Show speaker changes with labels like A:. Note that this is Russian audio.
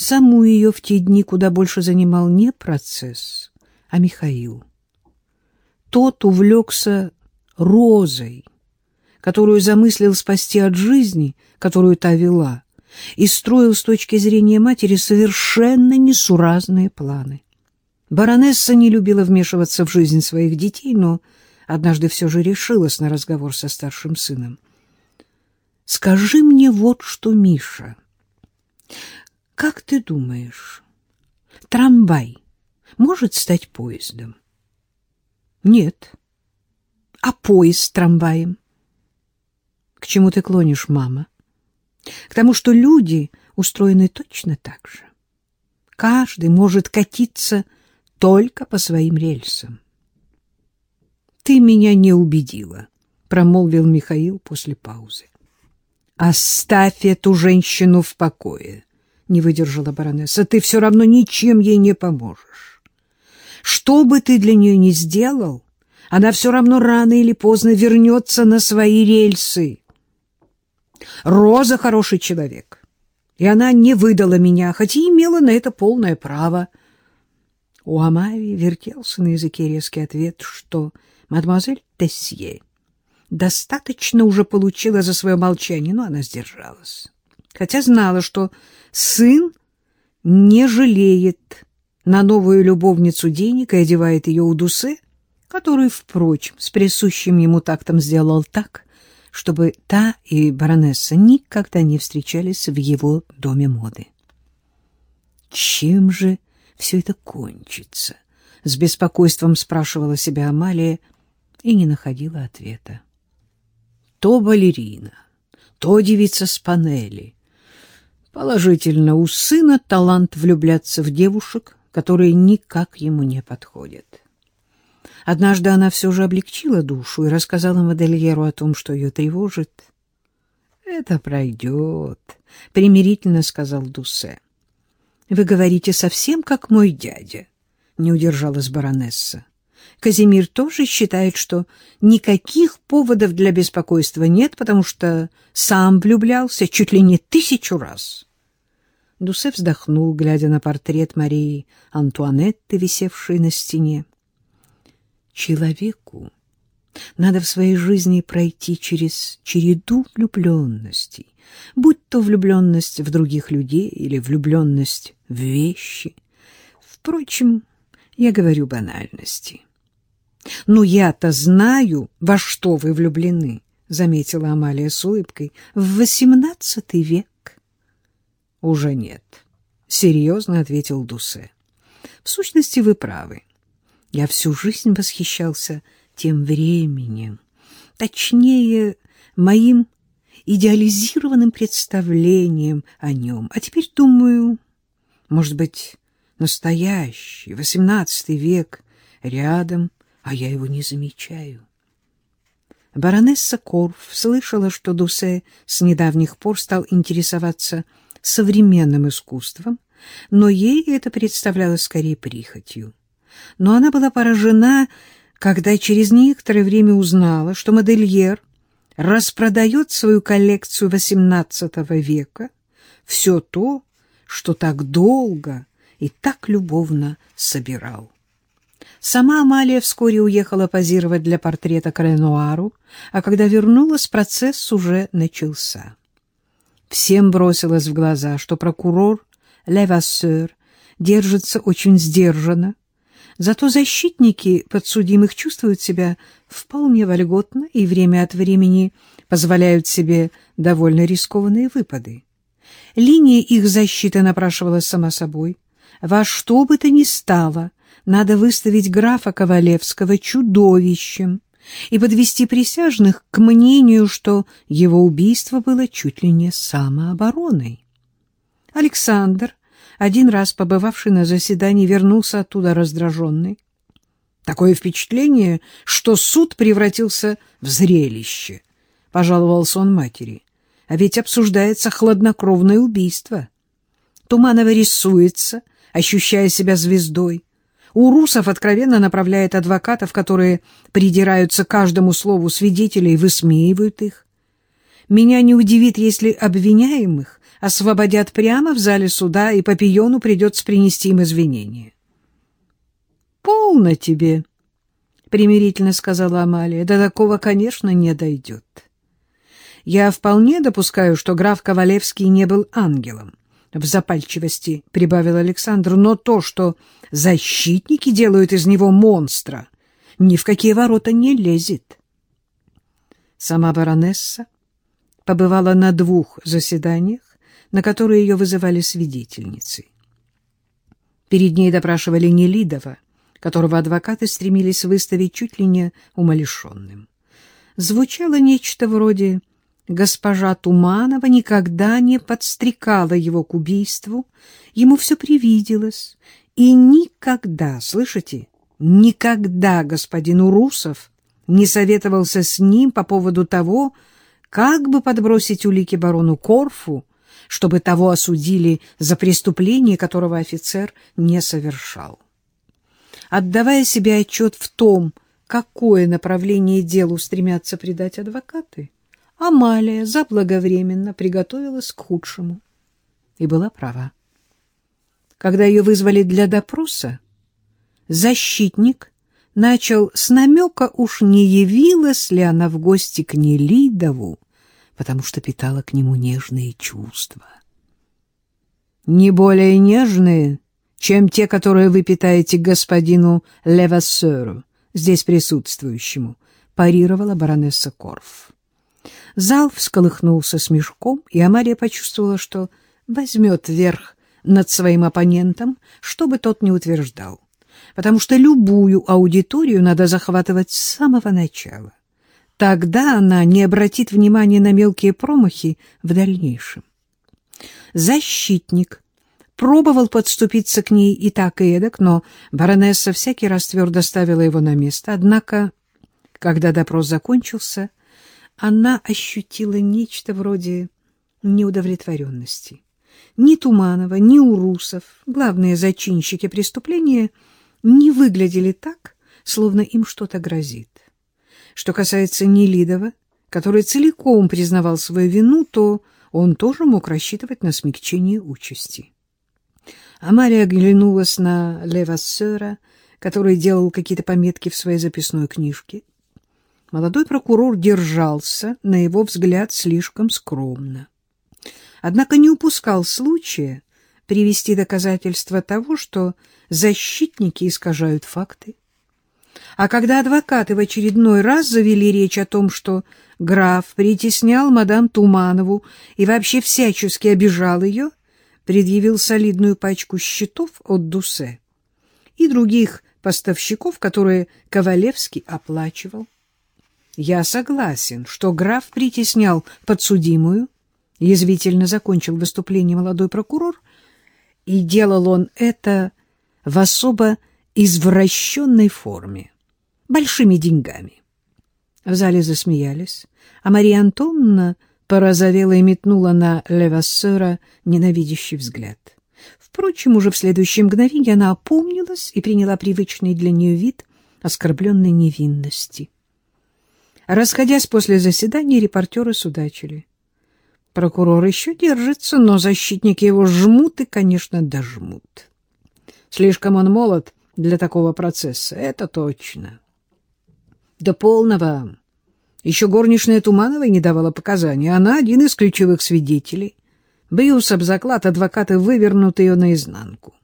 A: Саму ее в те дни куда больше занимал не процесс, а Михаил. Тот увлекся розой, которую замыслил спасти от жизни, которую та вела, и строил с точки зрения матери совершенно несуразные планы. Баронесса не любила вмешиваться в жизнь своих детей, но однажды все же решилась на разговор со старшим сыном. «Скажи мне вот что, Миша. Как ты думаешь, трамвай может стать поездом?» «Нет». «А поезд с трамваем?» «К чему ты клонишь, мама?» «К тому, что люди устроены точно так же. Каждый может катиться только по своим рельсам. Ты меня не убедила, промолвил Михаил после паузы. Оставь эту женщину в покое, не выдержала баронесса. Ты все равно ничем ей не поможешь. Что бы ты для нее ни сделал, она все равно рано или поздно вернется на свои рельсы. Роза хороший человек, и она не выдала меня, хотя имела на это полное право. У Амари вертелся на языке резкий ответ, что мадемуазель Тессье достаточно уже получила за свое молчание, но она сдержалась. Хотя знала, что сын не жалеет на новую любовницу денег и одевает ее у Дусе, который, впрочем, с присущим ему тактом сделал так, чтобы та и баронесса никогда не встречались в его доме моды. Чем же все это кончится? С беспокойством спрашивала себя Амалия и не находила ответа. То балерина, то девица с панели. Положительно, у сына талант влюбляться в девушек, которые никак ему не подходят. Однажды она все же облегчила душу и рассказала модельеру о том, что ее тревожит. — Это пройдет, — примирительно сказал Дусе. Вы говорите совсем как мой дядя, не удержалась баронесса. Казимир тоже считает, что никаких поводов для беспокойства нет, потому что сам влюблялся чуть ли не тысячу раз. Дусе вздохнул, глядя на портрет Марии Антуанетты, висевшей на стене. Человеку надо в своей жизни пройти через череду влюбленностей, будь то влюбленность в других людей или влюбленность в вещи. Впрочем, я говорю банальности. «Но я-то знаю, во что вы влюблены», — заметила Амалия с улыбкой, — «в восемнадцатый век». «Уже нет», — серьезно ответил Дусе. «В сущности, вы правы. Я всю жизнь восхищался тем временем, точнее, моим идеализированным представлением о нем. А теперь думаю, может быть, настоящий, восемнадцатый век рядом, а я его не замечаю. Баронесса Корф слышала, что Дусе с недавних пор стал интересоваться современным искусством, но ей это представлялось скорее прихотью. Но она была поражена когда через некоторое время узнала, что модельер распродает свою коллекцию XVIII века, все то, что так долго и так любовно собирал. Сама Амалия вскоре уехала позировать для портрета Кренуару, а когда вернулась, процесс уже начался. Всем бросилось в глаза, что прокурор Левассер держится очень сдержанно, Зато защитники подсудимых чувствуют себя вполне вольготно и время от времени позволяют себе довольно рискованные выпады. Линия их защиты напрашивалась сама собой. Во что бы то ни стало, надо выставить графа Ковалевского чудовищем и подвести присяжных к мнению, что его убийство было чуть ли не самообороной. Александр один раз побывавший на заседании вернулся оттуда раздраженный. Такое впечатление, что суд превратился в зрелище, — пожаловался он матери. А ведь обсуждается хладнокровное убийство. Туманова рисуется, ощущая себя звездой. У русов откровенно направляет адвокатов, которые придираются к каждому слову свидетелей и высмеивают их. Меня не удивит, если обвиняемых освободят прямо в зале суда, и Папиону придется принести им извинения. — Полно тебе, — примирительно сказала Амалия. — До такого, конечно, не дойдет. Я вполне допускаю, что граф Ковалевский не был ангелом. В запальчивости прибавил Александр, но то, что защитники делают из него монстра, ни в какие ворота не лезет. Сама баронесса побывала на двух заседаниях, на которые ее вызывали свидетельницей. Перед ней допрашивали Нелидова, которого адвокаты стремились выставить чуть ли не умалишенным. Звучало нечто вроде «Госпожа Туманова никогда не подстрекала его к убийству, ему все привиделось, и никогда, слышите, никогда господин Урусов не советовался с ним по поводу того, как бы подбросить улики барону Корфу, чтобы того осудили за преступление, которого офицер не совершал. Отдавая себе отчет в том, какое направление делу стремятся придать адвокаты, Амалия заблаговременно приготовилась к худшему и была права. Когда ее вызвали для допроса, защитник начал с намека, уж не явилась ли она в гости к Нелидову, потому что питала к нему нежные чувства. Не более нежные, чем те, которые вы питаете господину Левассеру, здесь присутствующему, парировала баронесса Корф. Зал всколыхнулся смешком, и Амария почувствовала, что возьмет верх над своим оппонентом, что бы тот ни утверждал, потому что любую аудиторию надо захватывать с самого начала. Тогда она не обратит внимания на мелкие промахи в дальнейшем. Защитник пробовал подступиться к ней и так, и эдак, но баронесса всякий раз твердо ставила его на место. Однако, когда допрос закончился, она ощутила нечто вроде неудовлетворенности. Ни Туманова, ни Урусов, главные зачинщики преступления, не выглядели так, словно им что-то грозит. Что касается Нелидова, который целиком признавал свою вину, то он тоже мог рассчитывать на смягчение участи. А Мария оглянулась на Левассера, который делал какие-то пометки в своей записной книжке. Молодой прокурор держался, на его взгляд, слишком скромно. Однако не упускал случая привести доказательства того, что защитники искажают факты. А когда адвокаты в очередной раз завели речь о том, что граф притеснял мадам Туманову и вообще всячески обижал ее, предъявил солидную пачку счетов от Дусе и других поставщиков, которые Ковалевский оплачивал. Я согласен, что граф притеснял подсудимую, язвительно закончил выступление молодой прокурор, и делал он это в особо извращенной форме, большими деньгами. В зале засмеялись, а Мария Антоновна порозовела и метнула на Левассера ненавидящий взгляд. Впрочем, уже в следующее мгновение она опомнилась и приняла привычный для нее вид оскорбленной невинности. Расходясь после заседания, репортеры судачили. Прокурор еще держится, но защитники его жмут и, конечно, дожмут. Слишком он молод для такого процесса, это точно. До полного еще горничная Тумановой не давала показаний. Она один из ключевых свидетелей. Бьюсь об заклад, адвокаты вывернут ее наизнанку.